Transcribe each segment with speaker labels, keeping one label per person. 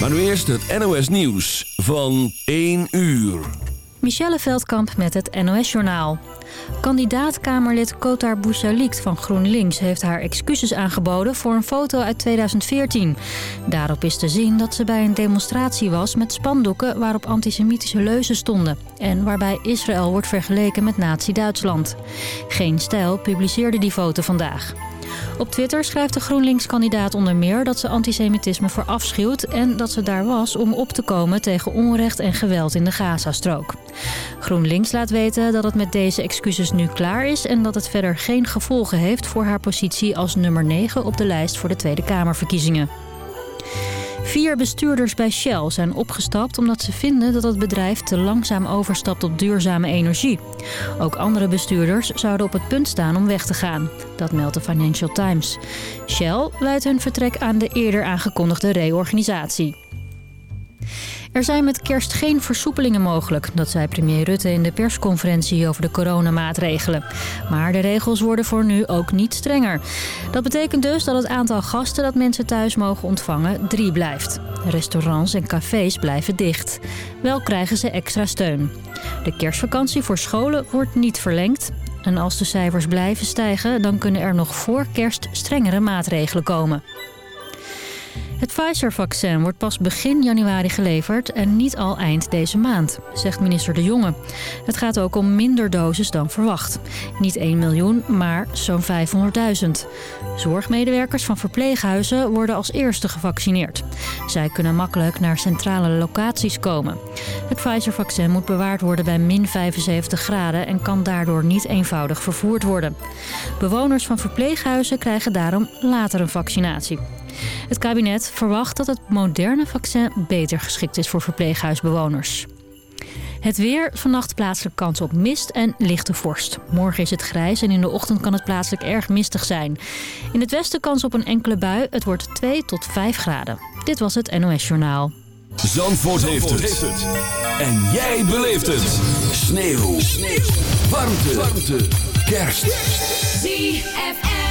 Speaker 1: Maar nu eerst het NOS Nieuws van 1 uur.
Speaker 2: Michelle Veldkamp met het NOS-journaal. Kandidaat-Kamerlid Kotar Bouchalikt van GroenLinks heeft haar excuses aangeboden voor een foto uit 2014. Daarop is te zien dat ze bij een demonstratie was met spandoeken waarop antisemitische leuzen stonden. En waarbij Israël wordt vergeleken met nazi-Duitsland. Geen Stijl publiceerde die foto vandaag. Op Twitter schrijft de GroenLinks-kandidaat onder meer dat ze antisemitisme verafschuwt... en dat ze daar was om op te komen tegen onrecht en geweld in de Gazastrook. GroenLinks laat weten dat het met deze excuses nu klaar is... en dat het verder geen gevolgen heeft voor haar positie als nummer 9 op de lijst voor de Tweede Kamerverkiezingen. Vier bestuurders bij Shell zijn opgestapt omdat ze vinden dat het bedrijf te langzaam overstapt op duurzame energie. Ook andere bestuurders zouden op het punt staan om weg te gaan. Dat meldt de Financial Times. Shell wijt hun vertrek aan de eerder aangekondigde reorganisatie. Er zijn met kerst geen versoepelingen mogelijk, dat zei premier Rutte in de persconferentie over de coronamaatregelen. Maar de regels worden voor nu ook niet strenger. Dat betekent dus dat het aantal gasten dat mensen thuis mogen ontvangen drie blijft. Restaurants en cafés blijven dicht. Wel krijgen ze extra steun. De kerstvakantie voor scholen wordt niet verlengd. En als de cijfers blijven stijgen, dan kunnen er nog voor kerst strengere maatregelen komen. Het Pfizer-vaccin wordt pas begin januari geleverd en niet al eind deze maand, zegt minister De Jonge. Het gaat ook om minder doses dan verwacht. Niet 1 miljoen, maar zo'n 500.000. Zorgmedewerkers van verpleeghuizen worden als eerste gevaccineerd. Zij kunnen makkelijk naar centrale locaties komen. Het Pfizer-vaccin moet bewaard worden bij min 75 graden en kan daardoor niet eenvoudig vervoerd worden. Bewoners van verpleeghuizen krijgen daarom later een vaccinatie. Het kabinet verwacht dat het moderne vaccin beter geschikt is voor verpleeghuisbewoners. Het weer, vannacht plaatselijk kans op mist en lichte vorst. Morgen is het grijs en in de ochtend kan het plaatselijk erg mistig zijn. In het westen kans op een enkele bui. Het wordt 2 tot 5 graden. Dit was het NOS Journaal.
Speaker 1: Zandvoort, heeft, het. En jij beleeft het. Sneeuw. Sneeuw. Warmte. Warmte. Kerst.
Speaker 3: ZFM.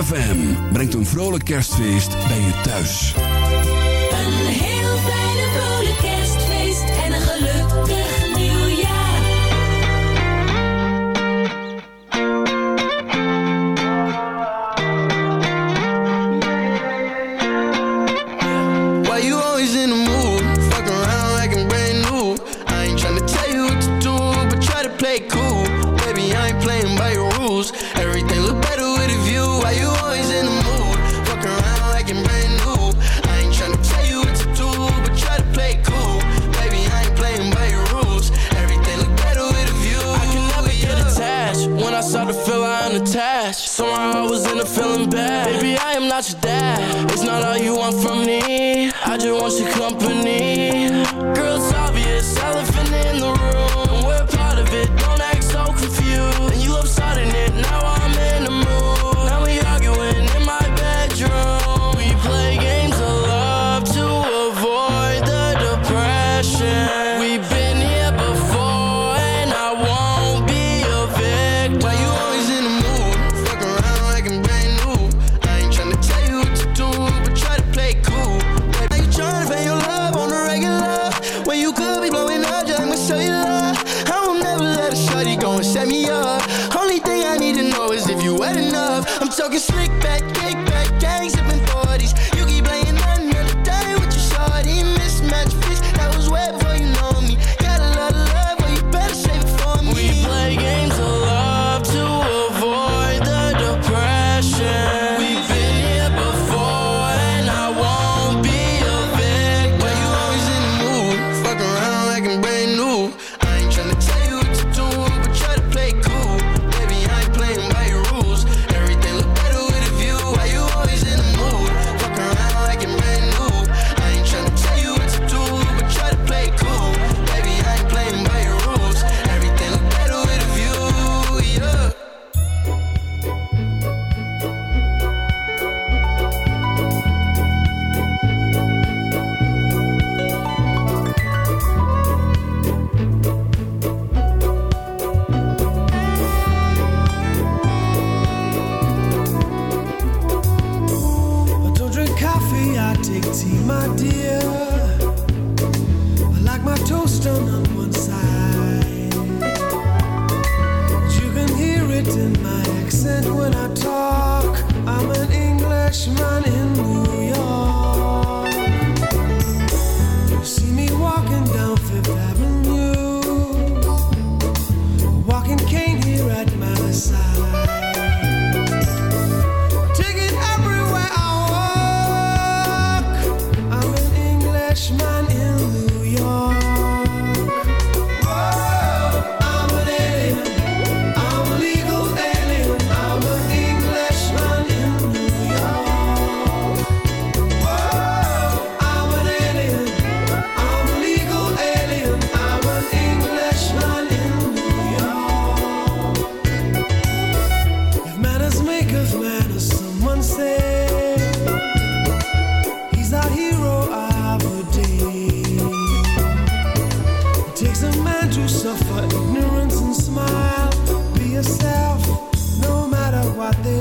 Speaker 4: ZFM brengt een vrolijk kerstfeest bij je thuis.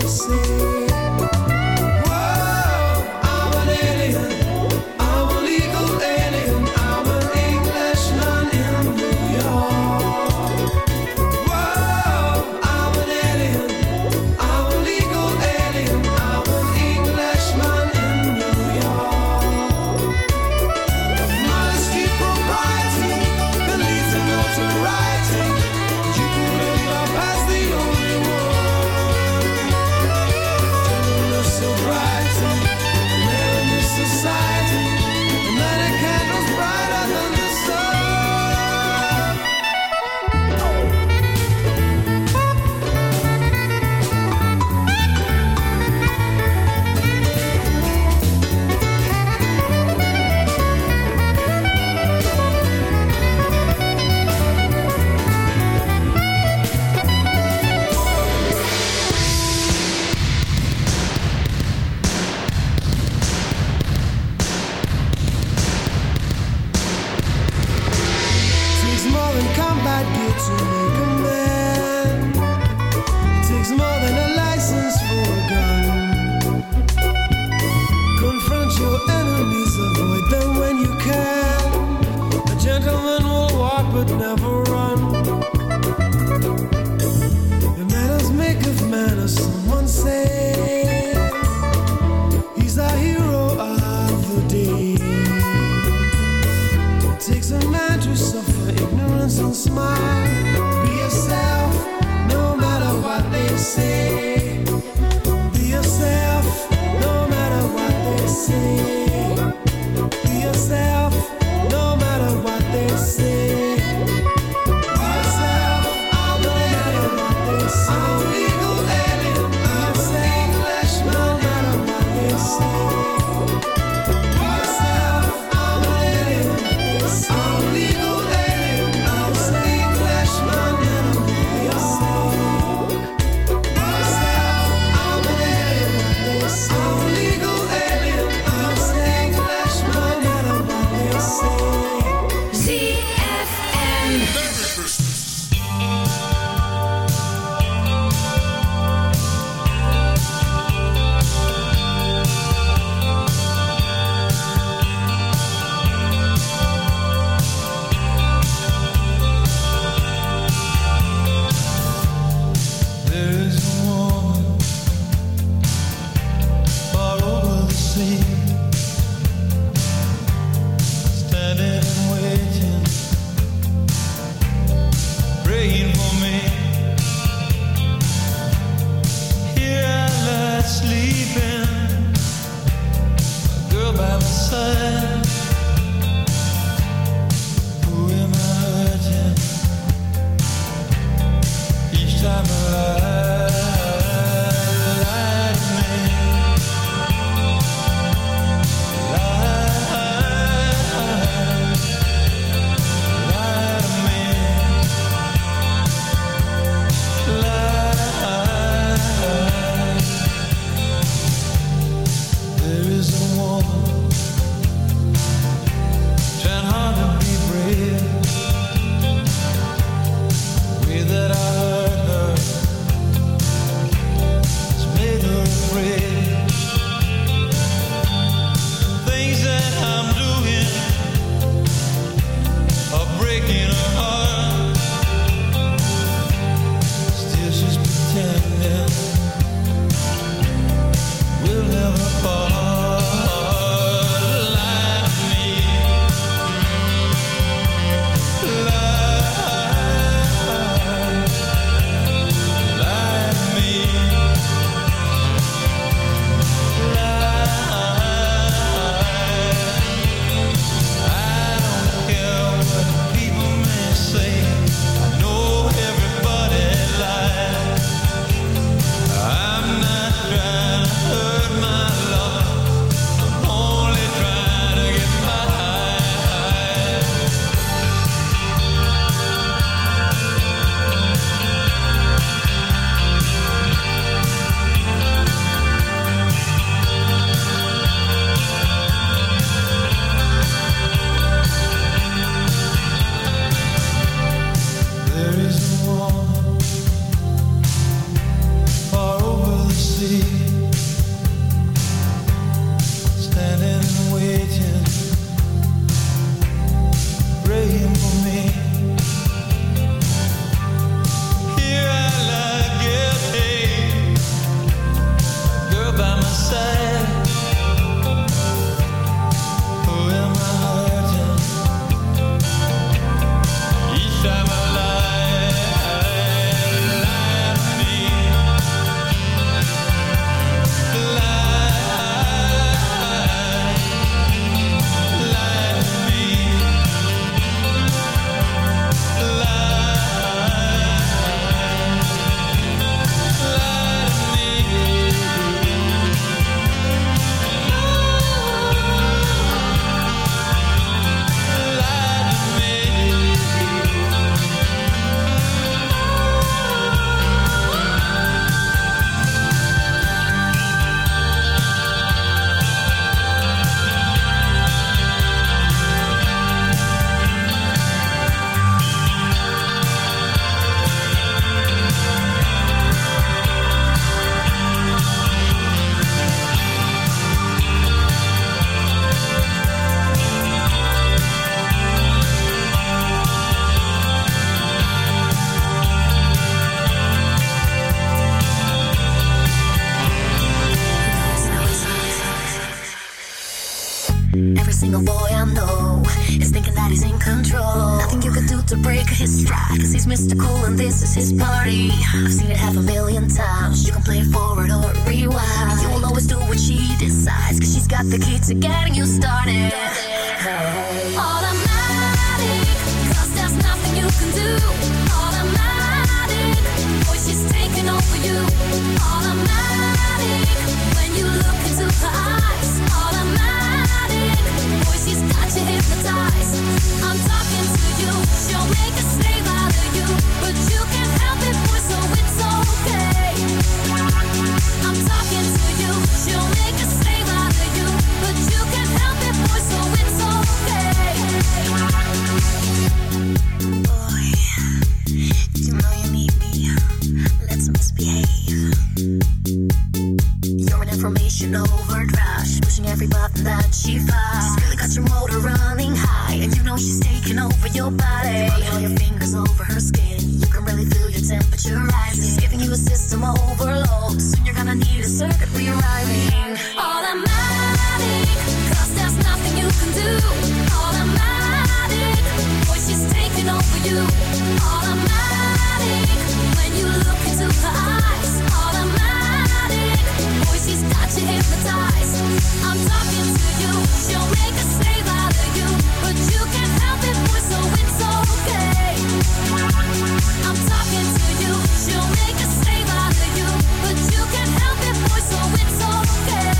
Speaker 5: Say.
Speaker 6: Information overdrive. Pushing every button that she finds. Really got your motor running high, and you know she's taking over your body. Running all your fingers over her skin. You can really feel your temperature rising. She's giving you a system overload. Soon you're gonna need a circuit rewriting. Automatic, cause there's nothing you can do. Automatic, boy, she's taking over you. Automatic, when you look into her eyes. Automatic, she's got you hypnotized. I'm talking to you, she'll make a slave out of you. But you can't help it, boy, so it's okay. I'm talking to you, she'll make a slave out of you. But you can't help it, boy, so it's okay.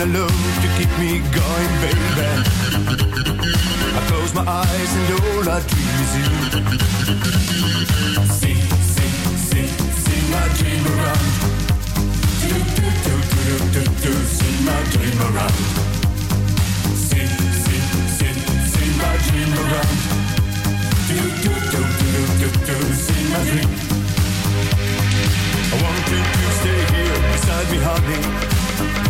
Speaker 7: Want a love to keep me going, baby. I close my eyes and all I dream is you. See, see, see, see my dream around. Do, do, do, do, do, do, do, see my dream around. See, see, see, see my dream around. Do, do, do, do, do, do, see my dream. I want you to stay here beside me, honey.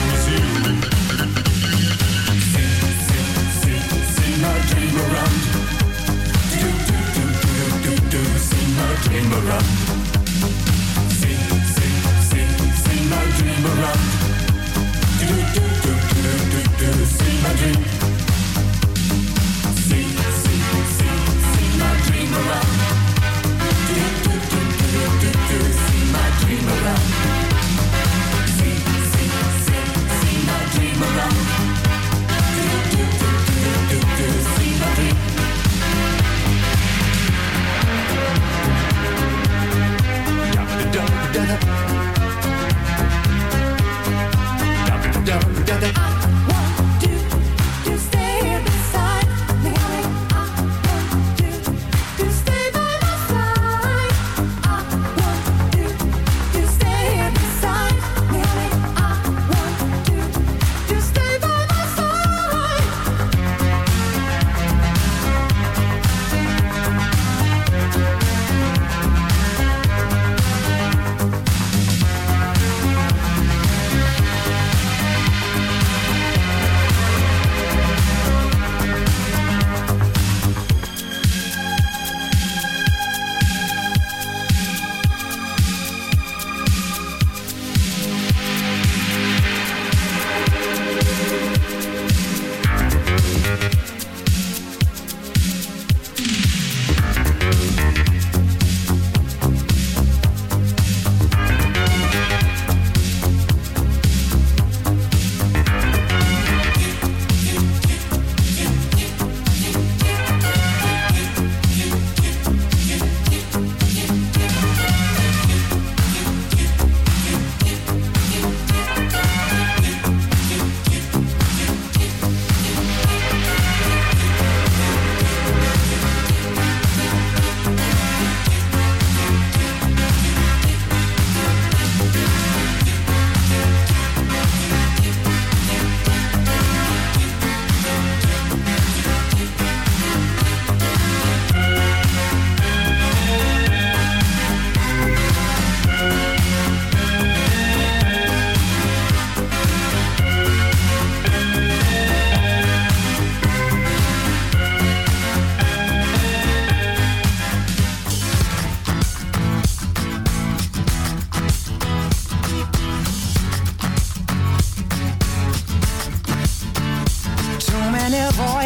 Speaker 7: run. Bye.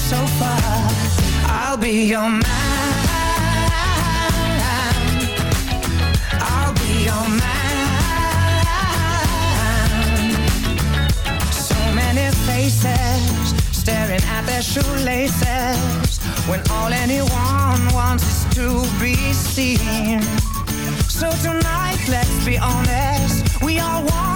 Speaker 1: end far. I'll be your man. I'll be your man. So many faces staring at their shoelaces when all anyone wants is to be seen. So tonight, let's be honest, we all want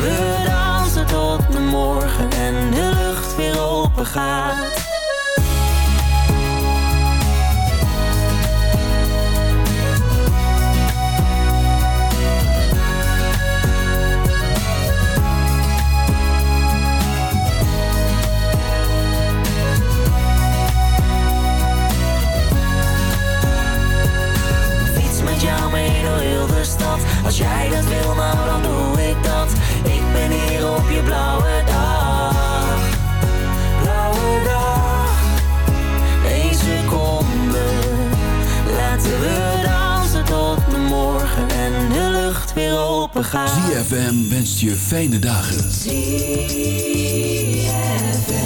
Speaker 8: we dansen tot de morgen en de lucht weer open gaat.
Speaker 1: ZFM wenst je fijne dagen.
Speaker 9: much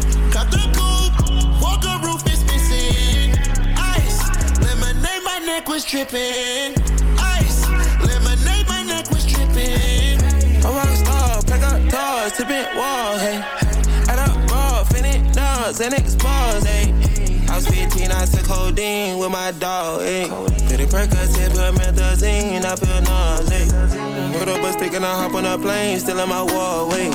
Speaker 9: Neck was tripping. Ice, lemonade, my neck was tripping.
Speaker 10: A rock star, pack up doors, tipping walls, hey. Add up raw, finish dogs, and expose, hey. I was 15, I took codeine with my dog, hey. Pretty Percocet, put methazine, I feel nauseous. Put up a stick and I hop on a plane, still in my wall, wait.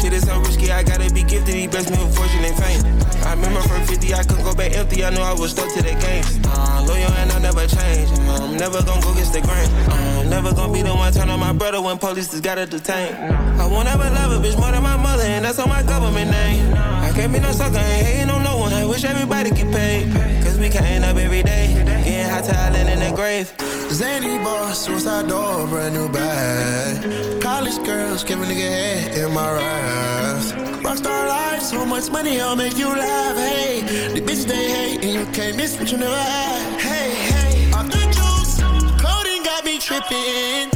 Speaker 10: Shit is so risky, I gotta be gifted, he blessed me with fortune and fame. I remember from 50, I couldn't go back empty, I knew I was stuck to the game. Uh, loyal and I never change, I'm never gonna go against the grain. Uh, I'm never gonna be the one turn on my brother when police just gotta detain. I won't ever love a bitch more than my mother, and that's on my government name. I can't be no sucker, ain't hating on no one, I wish everybody get paid. Cause we can't up every day, getting hot talent in the grave.
Speaker 9: Zany boss, suicide door, brand new bag. College girls, give a nigga head in my raps. Rockstar life, so much money, I'll make you laugh. Hey, the bitch they hate, and you can't miss what you never had. Hey, hey, off the juice, codeine got me tripping.